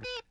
Beep.